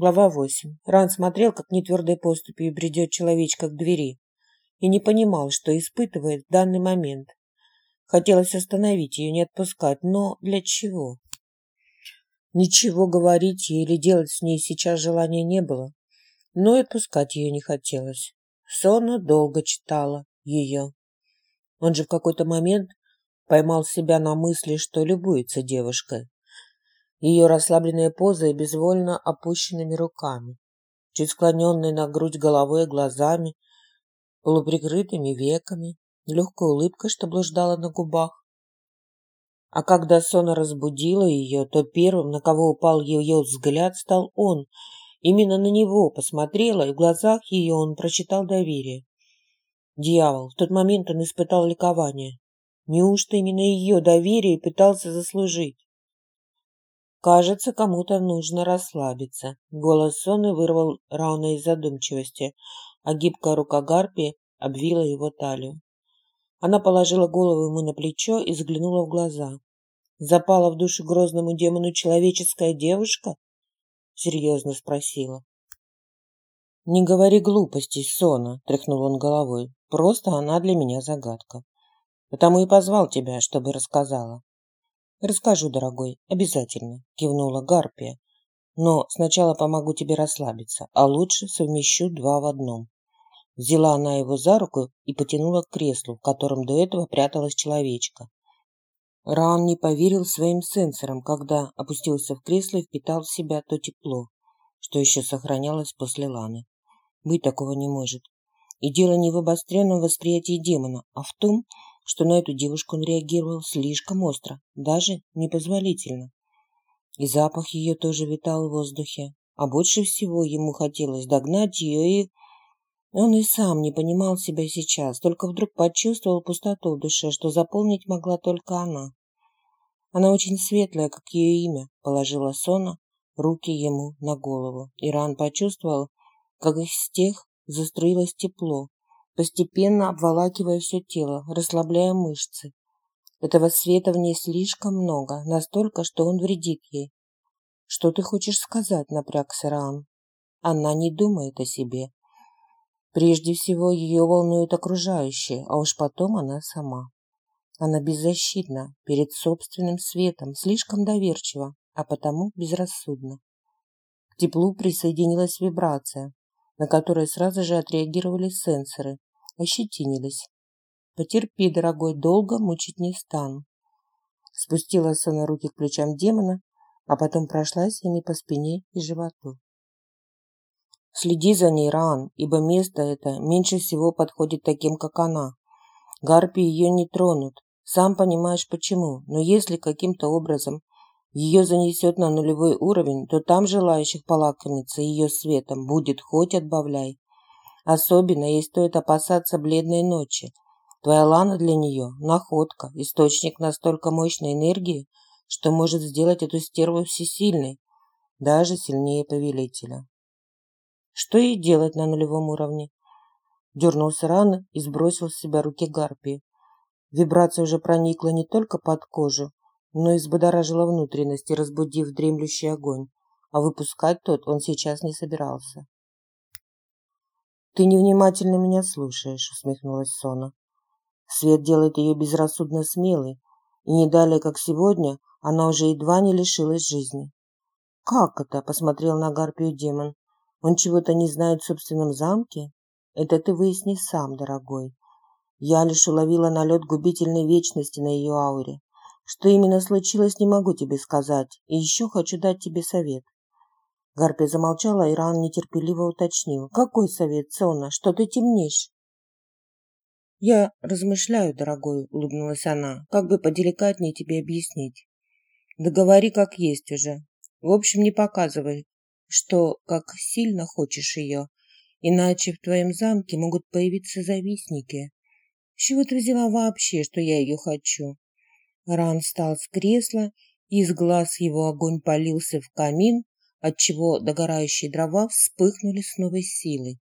Глава 8. Ран смотрел, как нетвердой поступью бредет человечка к двери, и не понимал, что испытывает в данный момент. Хотелось остановить ее, не отпускать, но для чего? Ничего говорить ей или делать с ней сейчас желания не было, но и отпускать ее не хотелось. Сона долго читала ее. Он же в какой-то момент поймал себя на мысли, что любуется девушкой ее расслабленная поза и безвольно опущенными руками, чуть склоненной на грудь головой и глазами, полуприкрытыми веками, легкая улыбка, что блуждала на губах. А когда Сона разбудила ее, то первым, на кого упал ее взгляд, стал он. Именно на него посмотрела, и в глазах ее он прочитал доверие. Дьявол, в тот момент он испытал ликование. Неужто именно ее доверие пытался заслужить? Кажется, кому-то нужно расслабиться. Голос Соны вырвал рано из задумчивости, а гибкая рука Гарпи обвила его талию. Она положила голову ему на плечо и заглянула в глаза. «Запала в душу грозному демону человеческая девушка?» — серьезно спросила. «Не говори глупостей, Сона», — тряхнул он головой. «Просто она для меня загадка. Потому и позвал тебя, чтобы рассказала. «Расскажу, дорогой, обязательно», – кивнула Гарпия. «Но сначала помогу тебе расслабиться, а лучше совмещу два в одном». Взяла она его за руку и потянула к креслу, в котором до этого пряталась человечка. Раан не поверил своим сенсорам, когда опустился в кресло и впитал в себя то тепло, что еще сохранялось после Ланы. Быть такого не может. И дело не в обостренном восприятии демона, а в том, что на эту девушку он реагировал слишком остро, даже непозволительно. И запах ее тоже витал в воздухе, а больше всего ему хотелось догнать ее и... Он и сам не понимал себя сейчас, только вдруг почувствовал пустоту в душе, что заполнить могла только она. Она очень светлая, как ее имя, положила Сона руки ему на голову. Иран почувствовал, как из тех заструилось тепло, постепенно обволакивая все тело, расслабляя мышцы. Этого света в ней слишком много, настолько, что он вредит ей. «Что ты хочешь сказать?» – напрягся Раан. Она не думает о себе. Прежде всего, ее волнуют окружающие, а уж потом она сама. Она беззащитна перед собственным светом, слишком доверчива, а потому безрассудна. К теплу присоединилась вибрация, на которую сразу же отреагировали сенсоры, ощетинились. Потерпи, дорогой, долго мучить не стану. Спустилась на руки к плечам демона, а потом прошлась ими по спине и животу. Следи за ней, Раан, ибо место это меньше всего подходит таким, как она. Гарпи ее не тронут. Сам понимаешь почему, но если каким-то образом ее занесет на нулевой уровень, то там желающих полакомиться ее светом будет хоть отбавляй. Особенно ей стоит опасаться бледной ночи. Твоя Лана для нее – находка, источник настолько мощной энергии, что может сделать эту стерву всесильной, даже сильнее повелителя. Что ей делать на нулевом уровне? Дернулся рано и сбросил с себя руки гарпии. Вибрация уже проникла не только под кожу, но и взбодоражила внутренности, разбудив дремлющий огонь, а выпускать тот он сейчас не собирался. «Ты невнимательно меня слушаешь», — усмехнулась Сона. Свет делает ее безрассудно смелой, и не далее, как сегодня, она уже едва не лишилась жизни. «Как это?» — посмотрел на Гарпию демон. «Он чего-то не знает в собственном замке? Это ты выясни сам, дорогой. Я лишь уловила налет губительной вечности на ее ауре. Что именно случилось, не могу тебе сказать, и еще хочу дать тебе совет. Гарпия замолчала, и Ран нетерпеливо уточнил. «Какой совет, Сона? Что ты темнишь?» «Я размышляю, дорогой», — улыбнулась она. «Как бы поделикатнее тебе объяснить?» «Да говори как есть уже. В общем, не показывай, что как сильно хочешь ее, иначе в твоем замке могут появиться завистники. С чего ты взяла вообще, что я ее хочу?» Ран встал с кресла, и из глаз его огонь полился в камин, отчего догорающие дрова вспыхнули с новой силой.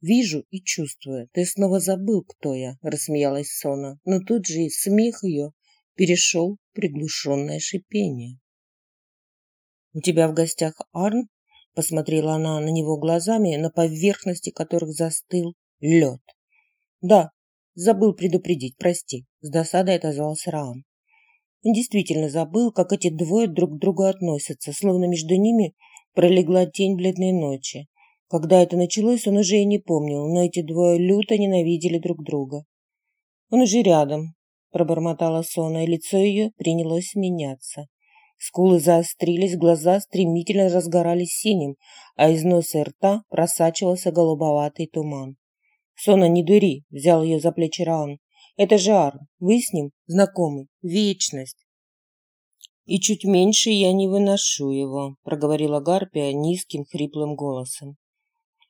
«Вижу и чувствую, ты снова забыл, кто я», — рассмеялась Сона, но тут же и смех ее перешел в приглушенное шипение. «У тебя в гостях Арн?» посмотрела она на него глазами, на поверхности которых застыл лед. Да, забыл предупредить, прости, с досадой отозвался Раам. Он действительно забыл, как эти двое друг к другу относятся, словно между ними пролегла тень бледной ночи. Когда это началось, он уже и не помнил, но эти двое люто ненавидели друг друга. «Он уже рядом», – пробормотала Сона, и лицо ее принялось меняться. Скулы заострились, глаза стремительно разгорались синим, а из носа и рта просачивался голубоватый туман. «Сона, не дури!» – взял ее за плечи Раун. «Это же Арн. Вы с ним знакомы. Вечность!» «И чуть меньше я не выношу его», – проговорила Гарпия низким хриплым голосом.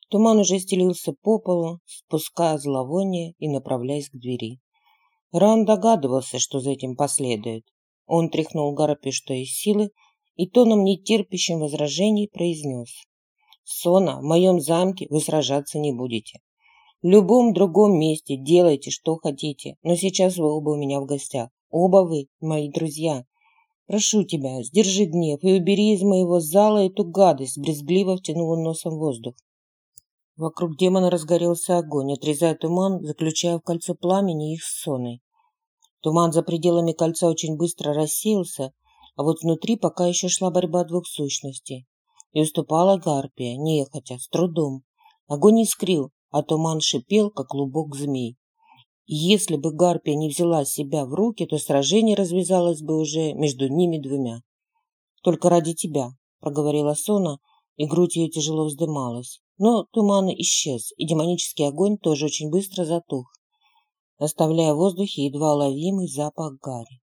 Туман уже стелился по полу, спуская зловоние и направляясь к двери. Ран догадывался, что за этим последует. Он тряхнул Гарпию что из силы и тоном нетерпящим возражений произнес. «Сона, в моем замке вы сражаться не будете. В любом другом месте делайте, что хотите, но сейчас вы оба у меня в гостях. Оба вы, мои друзья. Прошу тебя, сдержи гнев и убери из моего зала эту гадость, брезгливо втянул носом воздух. Вокруг демона разгорелся огонь, отрезая туман, заключая в кольцо пламени их с соной. Туман за пределами кольца очень быстро рассеялся, а вот внутри пока еще шла борьба двух сущностей. И уступала гарпия, нехотя, с трудом. Огонь искрил, а туман шипел, как клубок змей. И если бы гарпия не взяла себя в руки, то сражение развязалось бы уже между ними двумя. «Только ради тебя», — проговорила Сона, и грудь ее тяжело вздымалась. Но туман исчез, и демонический огонь тоже очень быстро затух, оставляя в воздухе едва ловимый запах гари.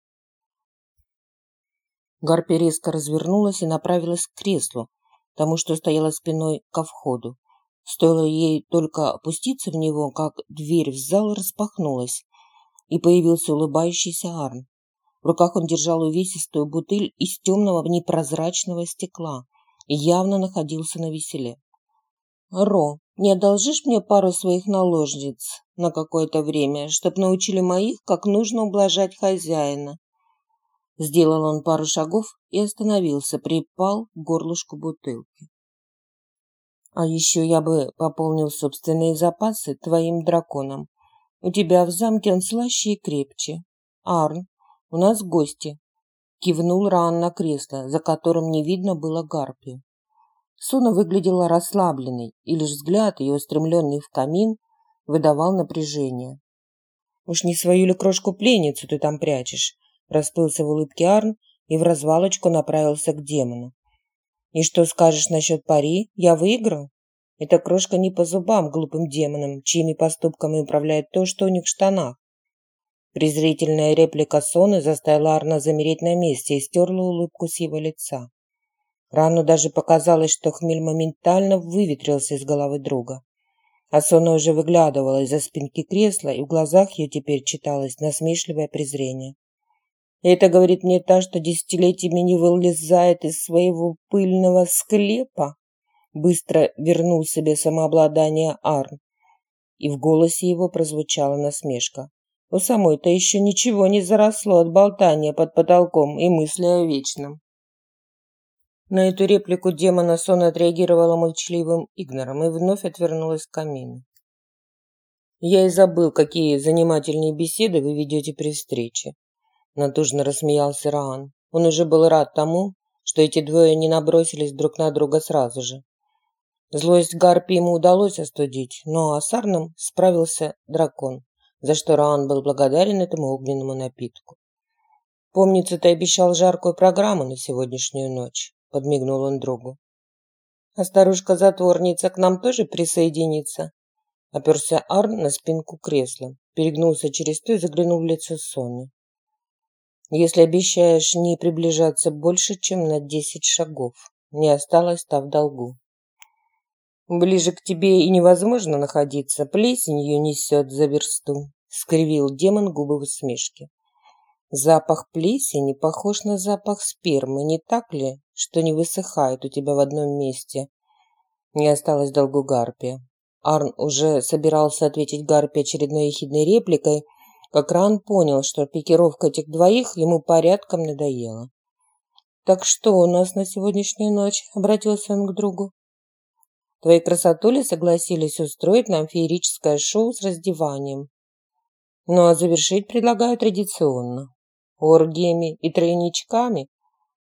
Гарпи резко развернулась и направилась к креслу, тому, что стояла спиной ко входу. Стоило ей только опуститься в него, как дверь в зал распахнулась, и появился улыбающийся Арн. В руках он держал увесистую бутыль из темного непрозрачного стекла и явно находился на веселе. «Ро, не одолжишь мне пару своих наложниц на какое-то время, чтоб научили моих, как нужно ублажать хозяина?» Сделал он пару шагов и остановился, припал к горлышку бутылки. «А еще я бы пополнил собственные запасы твоим драконом. У тебя в замке он слаще и крепче. Арн, у нас гости!» Кивнул Ран на кресло, за которым не видно было гарпию. Суна выглядела расслабленной, и лишь взгляд ее, устремленный в камин, выдавал напряжение. «Уж не свою ли крошку-пленницу ты там прячешь?» Расплылся в улыбке Арн и в развалочку направился к демону. «И что скажешь насчет пари? Я выиграл?» Эта крошка не по зубам глупым демонам, чьими поступками управляет то, что у них в штанах. Презрительная реплика Соны заставила Арна замереть на месте и стерла улыбку с его лица. Рану даже показалось, что хмель моментально выветрился из головы друга. А Сона уже выглядывала из-за спинки кресла, и в глазах ее теперь читалось насмешливое презрение. Это говорит мне та, что десятилетиями не вылезает из своего пыльного склепа. Быстро вернул себе самообладание Арн, и в голосе его прозвучала насмешка. У самой-то еще ничего не заросло от болтания под потолком и мысли о вечном. На эту реплику демона Сон отреагировала молчаливым игнором и вновь отвернулась к камину. «Я и забыл, какие занимательные беседы вы ведете при встрече», натужно рассмеялся Раан. Он уже был рад тому, что эти двое не набросились друг на друга сразу же. Злость Гарпи ему удалось остудить, но Асарном справился дракон, за что Раан был благодарен этому огненному напитку. «Помнится, ты обещал жаркую программу на сегодняшнюю ночь». – подмигнул он другу. «А старушка-затворница к нам тоже присоединится?» Оперся Арн на спинку кресла, перегнулся через то и заглянул в лицо Соны. «Если обещаешь не приближаться больше, чем на десять шагов, не осталось та в долгу». «Ближе к тебе и невозможно находиться, плесень ее несет за версту», — скривил демон губы в усмешке. Запах плесени похож на запах спермы, не так ли, что не высыхает у тебя в одном месте? Не осталось долгу Гарпия. Арн уже собирался ответить Гарпи очередной ехидной репликой, как Ран понял, что пикировка этих двоих ему порядком надоела. «Так что у нас на сегодняшнюю ночь?» – обратился он к другу. Твои красотули согласились устроить нам феерическое шоу с раздеванием. Ну а завершить предлагаю традиционно. Оргиями и тройничками,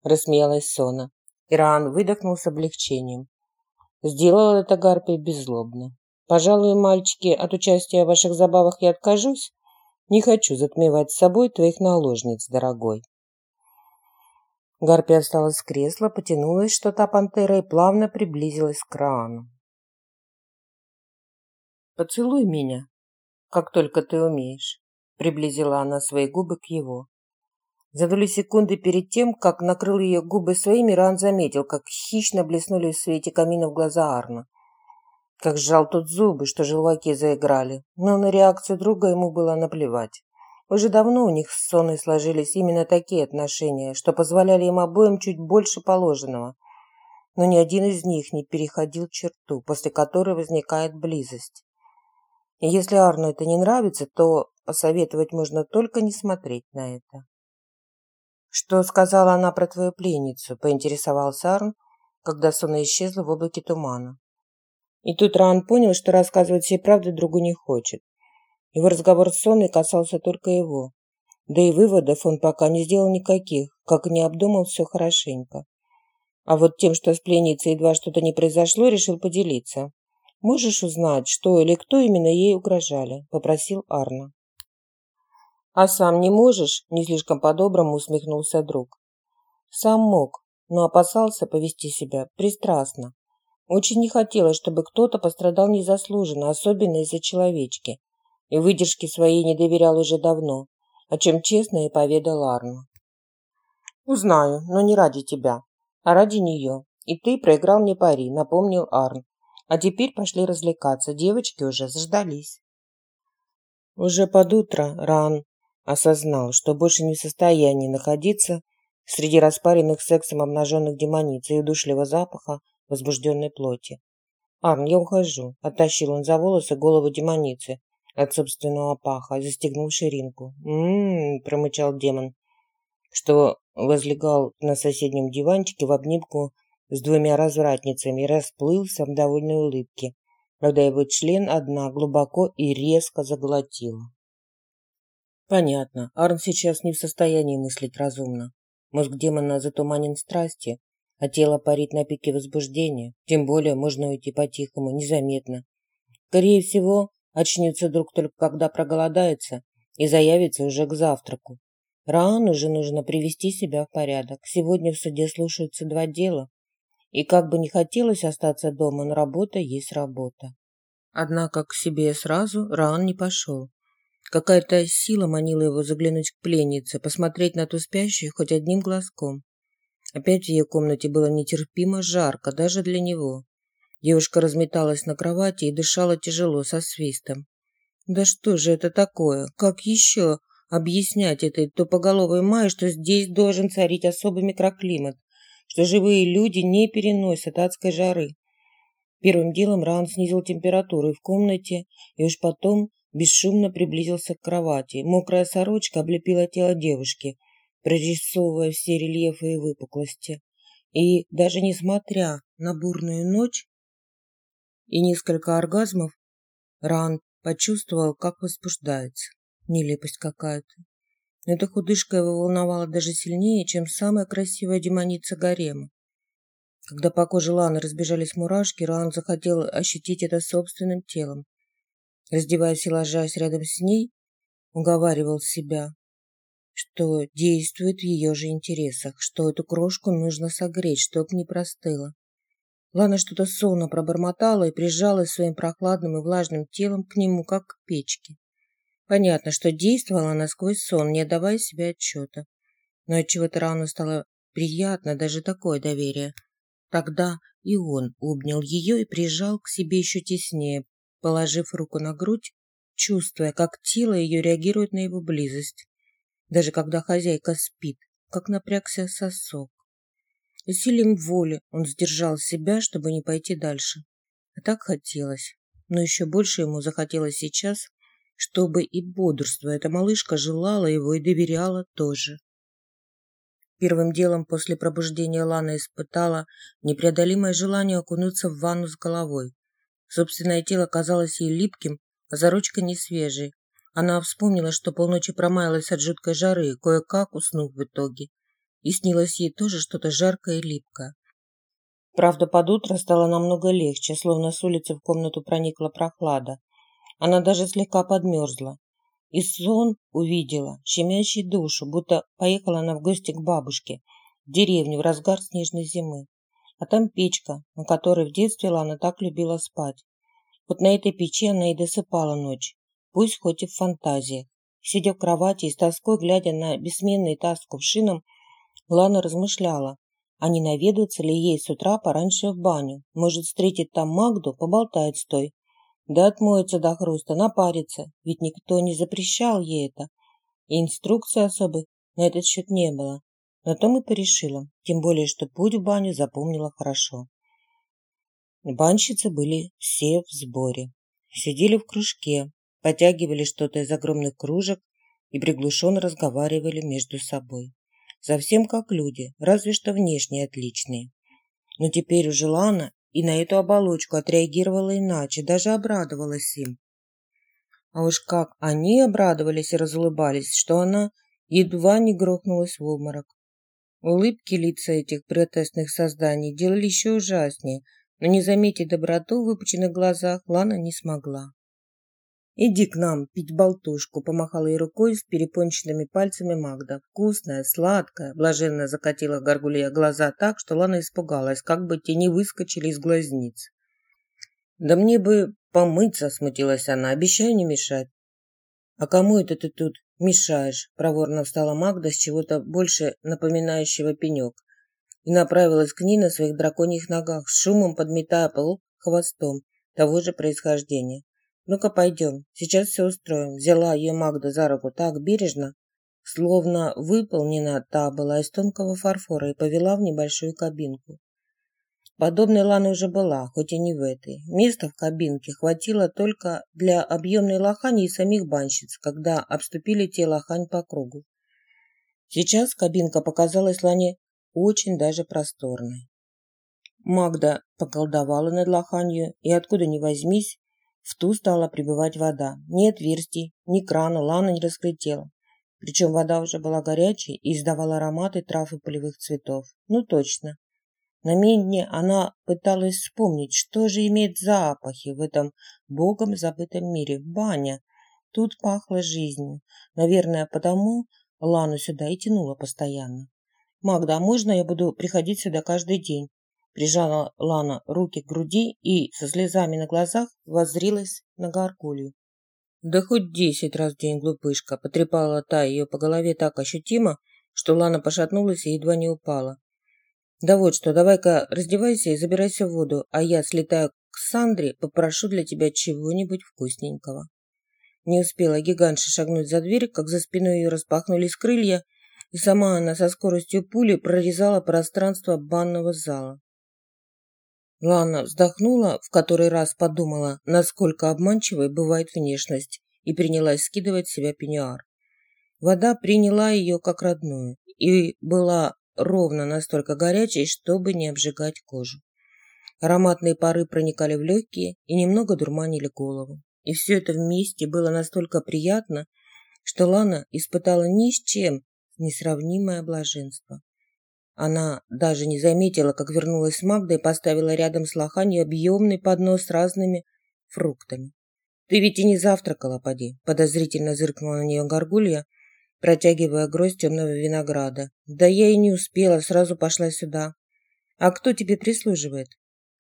рассмеялась Сона. Иран выдохнул с облегчением. Сделал это Гарпий беззлобно. Пожалуй, мальчики, от участия в ваших забавах я откажусь. Не хочу затмевать с собой твоих наложниц, дорогой. Гарпия встала с кресла, потянулась что-то пантера и плавно приблизилась к Раану. «Поцелуй меня, как только ты умеешь», — приблизила она свои губы к его. За доли секунды перед тем, как накрыл ее губы своими, Ран заметил, как хищно блеснули в свете камина в глаза Арна. Как сжал тут зубы, что желваки заиграли, но на реакцию друга ему было наплевать. Уже давно у них с Соной сложились именно такие отношения, что позволяли им обоим чуть больше положенного. Но ни один из них не переходил черту, после которой возникает близость. И если Арну это не нравится, то посоветовать можно только не смотреть на это. «Что сказала она про твою пленницу?» – поинтересовался Арн, когда Сона исчезла в облаке тумана. И тут Ран понял, что рассказывать всей правды другу не хочет. Его разговор с Соной касался только его. Да и выводов он пока не сделал никаких, как не обдумал все хорошенько. А вот тем, что с пленницей едва что-то не произошло, решил поделиться. «Можешь узнать, что или кто именно ей угрожали?» – попросил Арна. «А сам не можешь?» – не слишком по-доброму усмехнулся друг. Сам мог, но опасался повести себя пристрастно. Очень не хотелось, чтобы кто-то пострадал незаслуженно, особенно из-за человечки и выдержки своей не доверял уже давно, о чем честно и поведал Арну. «Узнаю, но не ради тебя, а ради нее. И ты проиграл мне пари», — напомнил Арн. «А теперь пошли развлекаться, девочки уже заждались». Уже под утро Ран осознал, что больше не в состоянии находиться среди распаренных сексом обнаженных демониц и удушливого запаха возбужденной плоти. «Арн, я ухожу», — оттащил он за волосы голову демоницы, от собственного паха застегнул ширинку. «М-м-м», промычал демон, что возлегал на соседнем диванчике в обнимку с двумя развратницами и расплылся в довольной улыбке, когда его член одна глубоко и резко заглотила. Понятно, Арн сейчас не в состоянии мыслить разумно. Мозг демона затуманен страсти, а тело парит на пике возбуждения. Тем более можно уйти по-тихому, незаметно. Скорее всего, Очнется друг только когда проголодается и заявится уже к завтраку. Раану же нужно привести себя в порядок. Сегодня в суде слушаются два дела. И как бы не хотелось остаться дома, но работа есть работа. Однако к себе сразу Раан не пошел. Какая-то сила манила его заглянуть к пленнице, посмотреть на ту спящую хоть одним глазком. Опять в ее комнате было нетерпимо жарко, даже для него. Девушка разметалась на кровати и дышала тяжело, со свистом. Да что же это такое? Как еще объяснять этой тупоголовой Майе, что здесь должен царить особый микроклимат, что живые люди не переносят адской жары? Первым делом Ран снизил температуру в комнате и уж потом бесшумно приблизился к кровати. Мокрая сорочка облепила тело девушки, прорисовывая все рельефы и выпуклости. И даже несмотря на бурную ночь, и несколько оргазмов, Ран почувствовал, как возбуждается. Нелепость какая-то. Эта худышка его волновала даже сильнее, чем самая красивая демоница гарема. Когда по коже Ланы разбежались мурашки, Ран захотел ощутить это собственным телом. Раздеваясь и ложась рядом с ней, уговаривал себя, что действует в ее же интересах, что эту крошку нужно согреть, чтоб не простыла. Лана что-то сонно пробормотала и прижалась своим прохладным и влажным телом к нему, как к печке. Понятно, что действовала она сквозь сон, не отдавая себе отчета. Но отчего-то рано стало приятно даже такое доверие. Тогда и он обнял ее и прижал к себе еще теснее, положив руку на грудь, чувствуя, как тело ее реагирует на его близость. Даже когда хозяйка спит, как напрягся сосок. Усилием воли он сдержал себя, чтобы не пойти дальше. А так хотелось. Но еще больше ему захотелось сейчас, чтобы и бодрство эта малышка желала его и доверяла тоже. первым делом после пробуждения Лана испытала непреодолимое желание окунуться в ванну с головой. Собственное тело казалось ей липким, а заручка не свежей. Она вспомнила, что полночи промаялась от жуткой жары, кое-как уснув в итоге. И снилось ей тоже что-то жаркое и липкое. Правда, под утро стало намного легче, словно с улицы в комнату проникла прохлада. Она даже слегка подмерзла. И сон увидела, щемящий душу, будто поехала она в гости к бабушке, в деревню в разгар снежной зимы. А там печка, на которой в детстве Лана так любила спать. Вот на этой печи она и досыпала ночь, пусть хоть и в фантазии. Сидя в кровати и с тоской, глядя на бессменный таз с кувшином, Лана размышляла, а не наведаться ли ей с утра пораньше в баню. Может, встретит там Магду, поболтает с той. Да отмоется до хруста, напарится, ведь никто не запрещал ей это. И инструкции особых на этот счет не было. На том и порешила, тем более, что путь в баню запомнила хорошо. Банщицы были все в сборе. Сидели в кружке, потягивали что-то из огромных кружек и приглушенно разговаривали между собой. Совсем как люди, разве что внешне отличные. Но теперь уже Лана и на эту оболочку отреагировала иначе, даже обрадовалась им. А уж как они обрадовались и разулыбались, что она едва не грохнулась в обморок. Улыбки лица этих протестных созданий делали еще ужаснее, но не заметить доброту в выпученных глазах Лана не смогла. «Иди к нам пить болтушку», – помахала ей рукой с перепончатыми пальцами Магда. Вкусная, сладкая, блаженно закатила горгулья глаза так, что Лана испугалась, как бы те не выскочили из глазниц. «Да мне бы помыться», – смутилась она, – «обещаю не мешать». «А кому это ты тут мешаешь?» – проворно встала Магда с чего-то больше напоминающего пенек и направилась к ней на своих драконьих ногах, с шумом подметая пол хвостом того же происхождения. «Ну-ка, пойдем, сейчас все устроим». Взяла ее Магда за руку так бережно, словно выполнена та была из тонкого фарфора и повела в небольшую кабинку. Подобной Лана уже была, хоть и не в этой. Места в кабинке хватило только для объемной лохани и самих банщиц, когда обступили те лохань по кругу. Сейчас кабинка показалась Лане очень даже просторной. Магда поколдовала над лоханью, и откуда ни возьмись, в ту стала прибывать вода. Ни отверстий, ни крана Лана не раскрытела. Причем вода уже была горячей и издавала ароматы трав и полевых цветов. Ну точно. На медне она пыталась вспомнить, что же имеет запахи в этом богом забытом мире. Баня. Тут пахло жизнью. Наверное, потому Лану сюда и тянуло постоянно. «Магда, а можно я буду приходить сюда каждый день?» Прижала Лана руки к груди и со слезами на глазах воззрилась на горгулью. «Да хоть десять раз в день, глупышка!» Потрепала та ее по голове так ощутимо, что Лана пошатнулась и едва не упала. «Да вот что, давай-ка раздевайся и забирайся в воду, а я слетаю к Сандре, попрошу для тебя чего-нибудь вкусненького». Не успела гигантша шагнуть за дверь, как за спиной ее распахнулись крылья, и сама она со скоростью пули прорезала пространство банного зала. Лана вздохнула, в который раз подумала, насколько обманчивой бывает внешность, и принялась скидывать с себя пеньюар. Вода приняла ее как родную и была ровно настолько горячей, чтобы не обжигать кожу. Ароматные пары проникали в легкие и немного дурманили голову. И все это вместе было настолько приятно, что Лана испытала ни с чем несравнимое блаженство. Она даже не заметила, как вернулась Магда и поставила рядом с лоханью объемный поднос с разными фруктами. «Ты ведь и не завтракала, поди», – подозрительно зыркнула на нее горгулья, протягивая гроздь темного винограда. «Да я и не успела, сразу пошла сюда. А кто тебе прислуживает?»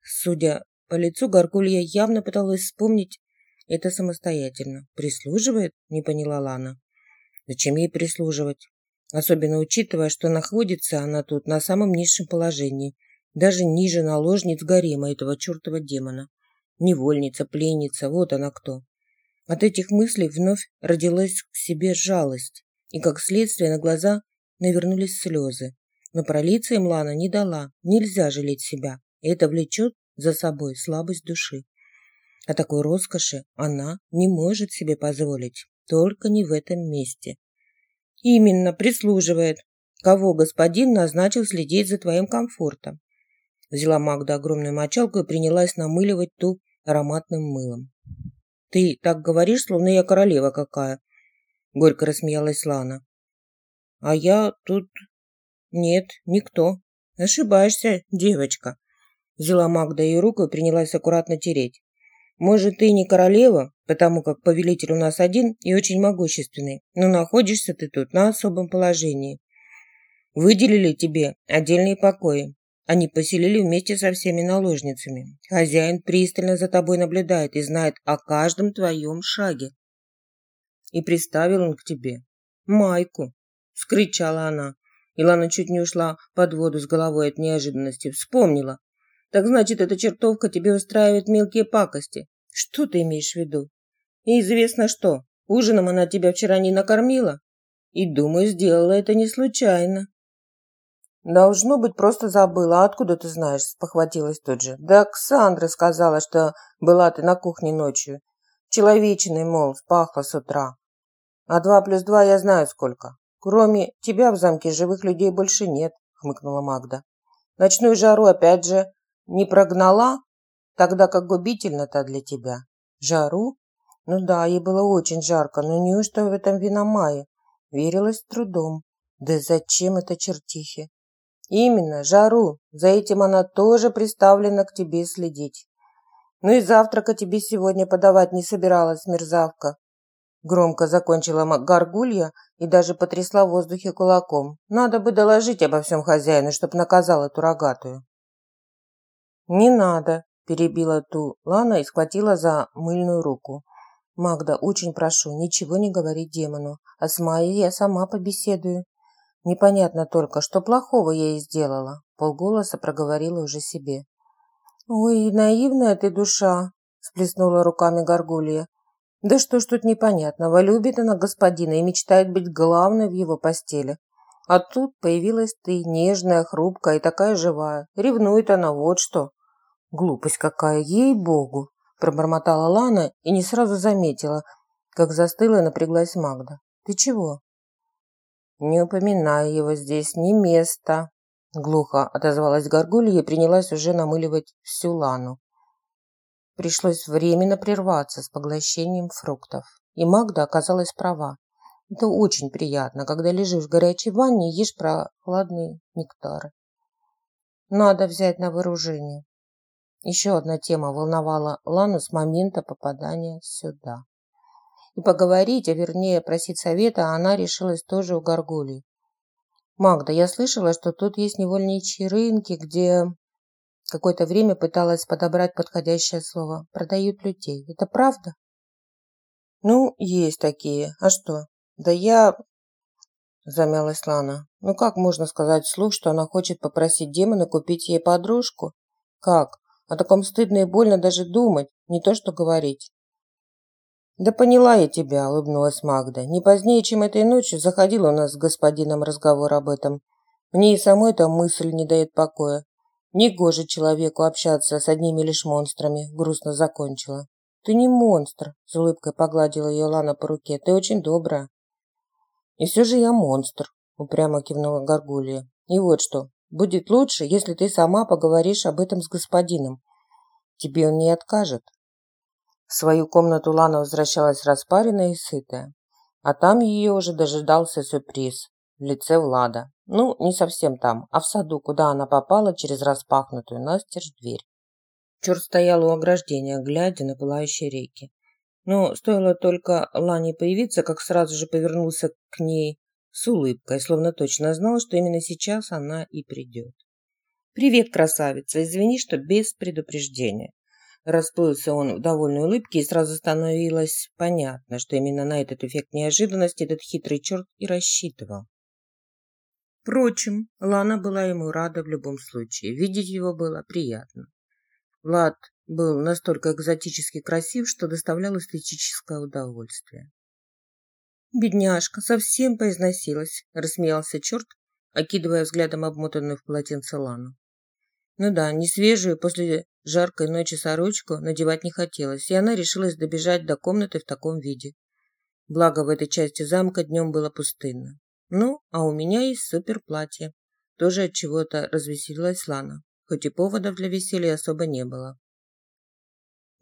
Судя по лицу, горгулья явно пыталась вспомнить это самостоятельно. «Прислуживает?» – не поняла Лана. «Зачем ей прислуживать? Особенно учитывая, что находится она тут на самом низшем положении, даже ниже наложниц гарема этого чертова демона. Невольница, пленница, вот она кто. От этих мыслей вновь родилась к себе жалость, и как следствие на глаза навернулись слезы. Но пролиться им Лана не дала, нельзя жалеть себя, это влечет за собой слабость души. А такой роскоши она не может себе позволить, только не в этом месте. «Именно, прислуживает», кого господин назначил следить за твоим комфортом. Взяла Магда огромную мочалку и принялась намыливать ту ароматным мылом. Ты так говоришь, словно я королева какая. Горько рассмеялась Лана. А я тут... Нет, никто. Ошибаешься, девочка. Взяла Магда ее руку и принялась аккуратно тереть. Может, ты не королева, потому как повелитель у нас один и очень могущественный, но находишься ты тут на особом положении. Выделили тебе отдельные покои. Они поселили вместе со всеми наложницами. Хозяин пристально за тобой наблюдает и знает о каждом твоем шаге. И приставил он к тебе майку. Скричала она. Илана чуть не ушла под воду с головой от неожиданности. Вспомнила. Так значит, эта чертовка тебе устраивает мелкие пакости. Что ты имеешь в виду? И известно что. Ужином она тебя вчера не накормила. И, думаю, сделала это не случайно. Должно быть, просто забыла. Откуда ты знаешь? Спохватилась тут же. Да Оксандра сказала, что была ты на кухне ночью. Человечиной, мол, спахла с утра. А два плюс два я знаю сколько. Кроме тебя в замке живых людей больше нет, хмыкнула Магда. Ночную жару опять же не прогнала, тогда как губительно-то для тебя. Жару? Ну да, ей было очень жарко, но неужто в этом вина Майи? Верилась с трудом. Да зачем это чертихи? Именно, жару. За этим она тоже приставлена к тебе следить. Ну и завтрака тебе сегодня подавать не собиралась, мерзавка. Громко закончила горгулья и даже потрясла в воздухе кулаком. Надо бы доложить обо всем хозяину, чтоб наказал эту рогатую. «Не надо», – перебила ту Лана и схватила за мыльную руку. «Магда, очень прошу, ничего не говори демону, а с Майей я сама побеседую. Непонятно только, что плохого я ей сделала», – полголоса проговорила уже себе. «Ой, наивная ты душа», – сплеснула руками Горгулья. Да что ж тут непонятного, любит она господина и мечтает быть главной в его постели. А тут появилась ты, нежная, хрупкая и такая живая. Ревнует она, вот что. Глупость какая, ей-богу, пробормотала Лана и не сразу заметила, как застыла и напряглась Магда. Ты чего? Не упоминай его здесь, не место. Глухо отозвалась Горгулья и принялась уже намыливать всю Лану. Пришлось временно прерваться с поглощением фруктов. И Магда оказалась права. Это очень приятно, когда лежишь в горячей ванне и ешь прохладные нектары. Надо взять на вооружение. Еще одна тема волновала Лану с момента попадания сюда. И поговорить, а вернее просить совета, она решилась тоже у Горгулии. «Магда, я слышала, что тут есть невольничьи рынки, где Какое-то время пыталась подобрать подходящее слово. Продают людей. Это правда? Ну, есть такие. А что? Да я... Замялась Лана. Ну как можно сказать вслух, что она хочет попросить демона купить ей подружку? Как? О таком стыдно и больно даже думать, не то что говорить. «Да поняла я тебя», – улыбнулась Магда. «Не позднее, чем этой ночью, заходил у нас с господином разговор об этом. Мне и самой эта мысль не дает покоя. Негоже человеку общаться с одними лишь монстрами, грустно закончила. Ты не монстр, с улыбкой погладила ее Лана по руке. Ты очень добрая. И все же я монстр, упрямо кивнула Горгулья. И вот что, будет лучше, если ты сама поговоришь об этом с господином. Тебе он не откажет. В свою комнату Лана возвращалась распаренная и сытая. А там ее уже дожидался сюрприз в лице Влада. Ну, не совсем там, а в саду, куда она попала через распахнутую настежь дверь. Черт стоял у ограждения, глядя на пылающие реки. Но стоило только Лане появиться, как сразу же повернулся к ней с улыбкой, словно точно знал, что именно сейчас она и придет. «Привет, красавица! Извини, что без предупреждения». Расплылся он в довольной улыбке, и сразу становилось понятно, что именно на этот эффект неожиданности этот хитрый черт и рассчитывал. Впрочем, Лана была ему рада в любом случае. Видеть его было приятно. Влад был настолько экзотически красив, что доставлял эстетическое удовольствие. «Бедняжка, совсем поизносилась», – рассмеялся черт, окидывая взглядом обмотанную в полотенце Лану. Ну да, не свежую после жаркой ночи сорочку надевать не хотелось, и она решилась добежать до комнаты в таком виде. Благо, в этой части замка днем было пустынно. Ну, а у меня есть супер платье. Тоже от чего-то развеселилась Лана, хоть и поводов для веселья особо не было.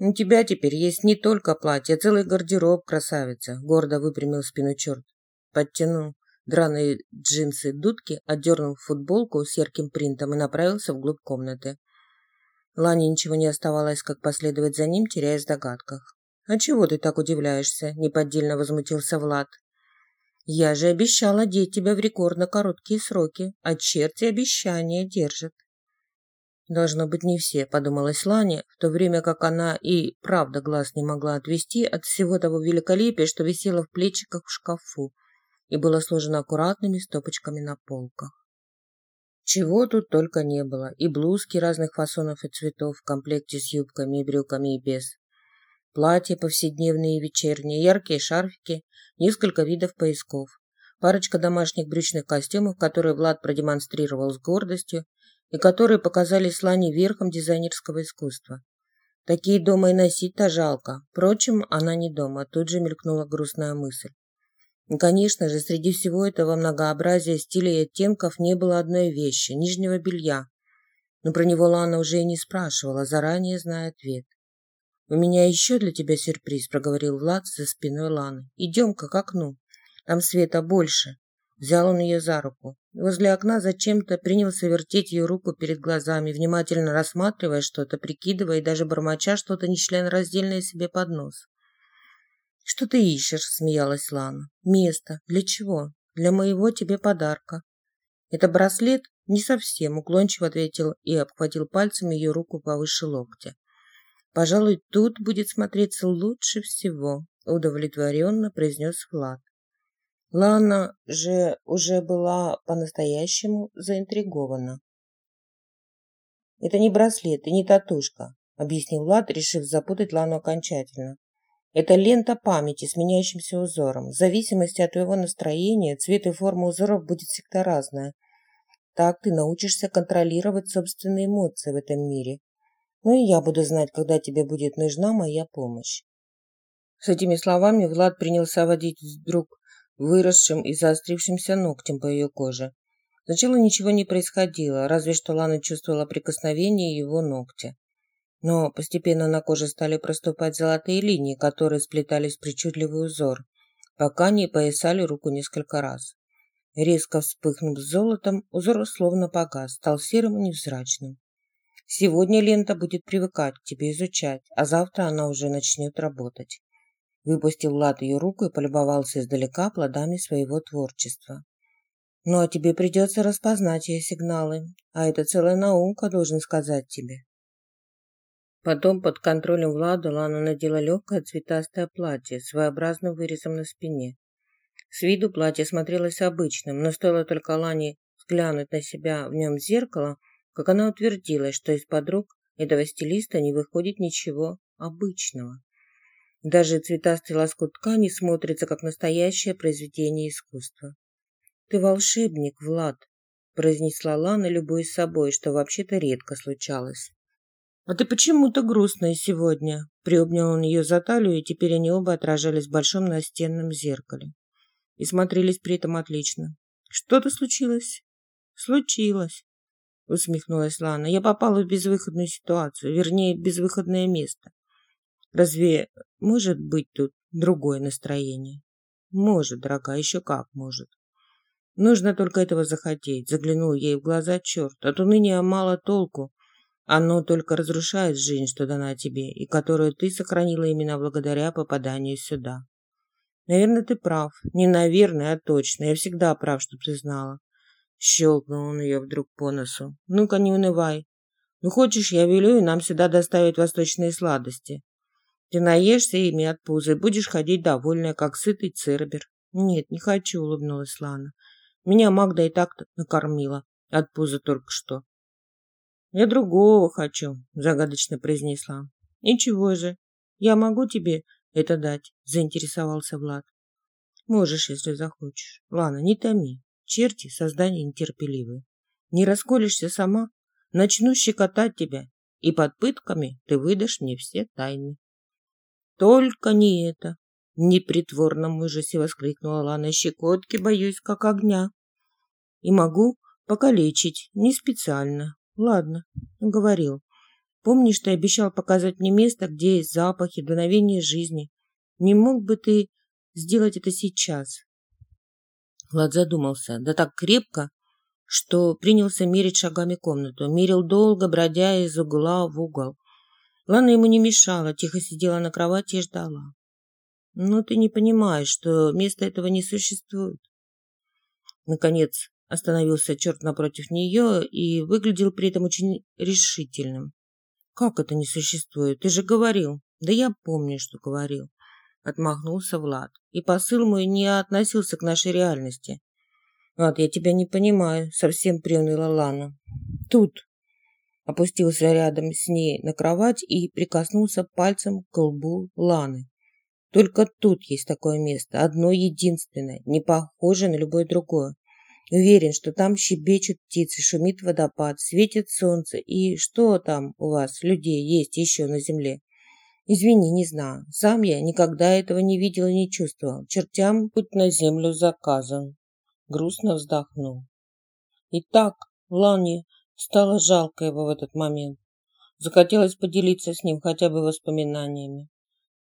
У тебя теперь есть не только платье, а целый гардероб, красавица, гордо выпрямил спину черт. Подтянул драные джинсы дудки, отдернул футболку с ярким принтом и направился вглубь комнаты. Лане ничего не оставалось, как последовать за ним, теряясь в догадках. «А чего ты так удивляешься?» – неподдельно возмутился Влад. «Я же обещала одеть тебя в рекордно короткие сроки, а черти обещания держат». «Должно быть, не все», – подумалась Лане, в то время как она и правда глаз не могла отвести от всего того великолепия, что висело в плечиках в шкафу и было сложено аккуратными стопочками на полках. Чего тут только не было. И блузки разных фасонов и цветов в комплекте с юбками и брюками и без. Платья повседневные и вечерние, яркие шарфики, несколько видов поясков. Парочка домашних брючных костюмов, которые Влад продемонстрировал с гордостью и которые показались Лане верхом дизайнерского искусства. Такие дома и носить-то жалко. Впрочем, она не дома, тут же мелькнула грустная мысль. И, конечно же, среди всего этого многообразия стилей и оттенков не было одной вещи – нижнего белья. Но про него Лана уже и не спрашивала, заранее зная ответ. «У меня еще для тебя сюрприз», – проговорил Влад за спиной Ланы. «Идем-ка к окну. Там света больше». Взял он ее за руку. Возле окна зачем-то принялся вертеть ее руку перед глазами, внимательно рассматривая что-то, прикидывая и даже бормоча что-то нечленораздельное себе под нос. «Что ты ищешь?» – смеялась Лана. «Место. Для чего? Для моего тебе подарка». «Это браслет?» «Не совсем», – уклончиво ответил и обхватил пальцами ее руку повыше локтя. «Пожалуй, тут будет смотреться лучше всего», – удовлетворенно произнес Влад. Лана же уже была по-настоящему заинтригована. «Это не браслет и не татушка», – объяснил Влад, решив запутать Лану окончательно. Это лента памяти с меняющимся узором. В зависимости от твоего настроения цвет и форма узоров будет всегда разная. Так ты научишься контролировать собственные эмоции в этом мире. Ну и я буду знать, когда тебе будет нужна моя помощь. С этими словами Влад принялся водить вдруг выросшим и заострившимся ногтем по ее коже. Сначала ничего не происходило, разве что Лана чувствовала прикосновение его ногтя. Но постепенно на коже стали проступать золотые линии, которые сплетались в причудливый узор, пока не поясали руку несколько раз. Резко вспыхнув золотом, узор словно погас, стал серым и невзрачным. Сегодня лента будет привыкать к тебе изучать, а завтра она уже начнет работать. Выпустил Влад ее руку и полюбовался издалека плодами своего творчества. Ну а тебе придется распознать ее сигналы, а это целая наука, должен сказать тебе. Потом под контролем Влада Лана надела легкое цветастое платье с своеобразным вырезом на спине. С виду платье смотрелось обычным, но стоило только Лане взглянуть на себя в нем в зеркало, как она утвердилась, что из-под рук этого стилиста не выходит ничего обычного. Даже цветастый лоскут ткани смотрится как настоящее произведение искусства. «Ты волшебник, Влад», – произнесла Лана, любуясь собой, что вообще-то редко случалось. «А ты почему-то грустная сегодня», – приобнял он ее за талию, и теперь они оба отражались в большом настенном зеркале. И смотрелись при этом отлично. «Что-то случилось?» «Случилось», – усмехнулась Лана. «Я попала в безвыходную ситуацию, вернее, безвыходное место. Разве может быть тут другое настроение?» «Может, дорогая, еще как может». Нужно только этого захотеть. Заглянул ей в глаза черт. От уныния мало толку. Оно только разрушает жизнь, что дана тебе, и которую ты сохранила именно благодаря попаданию сюда. Наверное, ты прав. Не наверное, а точно. Я всегда прав, чтоб ты знала. Щелкнул он ее вдруг по носу. Ну-ка, не унывай. Ну, хочешь, я велю и нам сюда доставить восточные сладости. Ты наешься ими от пуза и будешь ходить довольная, как сытый цербер. Нет, не хочу, улыбнулась Лана. Меня Магда и так накормила. От пуза только что. «Я другого хочу», – загадочно произнесла. «Ничего же, я могу тебе это дать?» – заинтересовался Влад. «Можешь, если захочешь. Ладно, не томи. Черти – создание нетерпеливые. Не расколешься сама, начну щекотать тебя, и под пытками ты выдашь мне все тайны». «Только не это!» – непритворном ужасе воскликнула Лана. Щекотки боюсь, как огня. И могу покалечить, не специально. Ладно, говорил. Помнишь, ты обещал показать мне место, где есть запахи, дуновение жизни. Не мог бы ты сделать это сейчас? Влад задумался, да так крепко, что принялся мерить шагами комнату. Мерил долго, бродя из угла в угол. Лана ему не мешала, тихо сидела на кровати и ждала. «Ну, ты не понимаешь, что места этого не существует». Наконец остановился черт напротив нее и выглядел при этом очень решительным. «Как это не существует? Ты же говорил». «Да я помню, что говорил», — отмахнулся Влад. «И посыл мой не относился к нашей реальности». «Влад, я тебя не понимаю», — совсем приуныла Лана. «Тут», опустился рядом с ней на кровать и прикоснулся пальцем к лбу Ланы. Только тут есть такое место, одно единственное, не похожее на любое другое. Уверен, что там щебечут птицы, шумит водопад, светит солнце. И что там у вас, людей, есть еще на земле? Извини, не знаю. Сам я никогда этого не видел и не чувствовал. Чертям путь на землю заказан. Грустно вздохнул. И так Лане стало жалко его в этот момент. Захотелось поделиться с ним хотя бы воспоминаниями.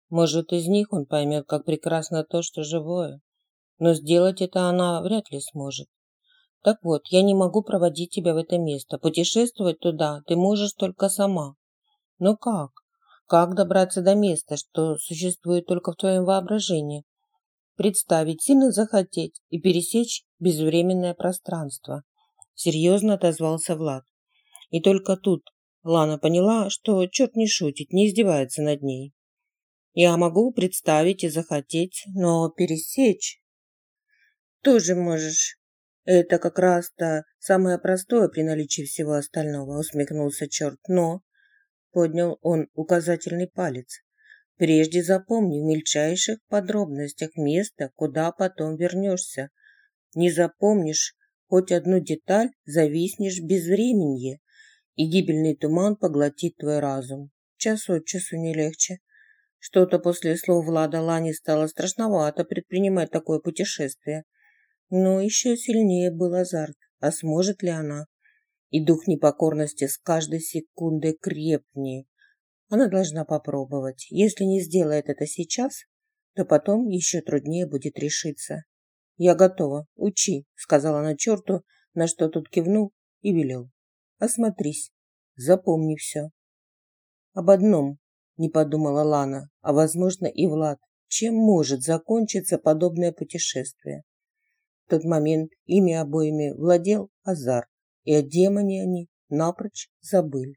Может, из них он поймет, как прекрасно то, что живое. Но сделать это она вряд ли сможет. Так вот, я не могу проводить тебя в это место. Путешествовать туда ты можешь только сама. Но как? Как добраться до места, что существует только в твоем воображении? Представить, сильно захотеть и пересечь безвременное пространство. Серьезно отозвался Влад. И только тут Лана поняла, что черт не шутит, не издевается над ней. Я могу представить и захотеть, но пересечь тоже можешь. Это как раз-то самое простое при наличии всего остального, усмехнулся черт. Но, поднял он указательный палец, прежде запомни в мельчайших подробностях место, куда потом вернешься. Не запомнишь хоть одну деталь, зависнешь без времени, и гибельный туман поглотит твой разум. Час от часу не легче. Что-то после слов Влада Лани стало страшновато предпринимать такое путешествие. Но еще сильнее был азарт. А сможет ли она? И дух непокорности с каждой секундой крепнее. Она должна попробовать. Если не сделает это сейчас, то потом еще труднее будет решиться. «Я готова. Учи», — сказала она черту, на что тут кивнул и велел. «Осмотрись. Запомни все». Об одном не подумала Лана, а, возможно, и Влад. Чем может закончиться подобное путешествие? В тот момент ими обоими владел азарт, и о демоне они напрочь забыли.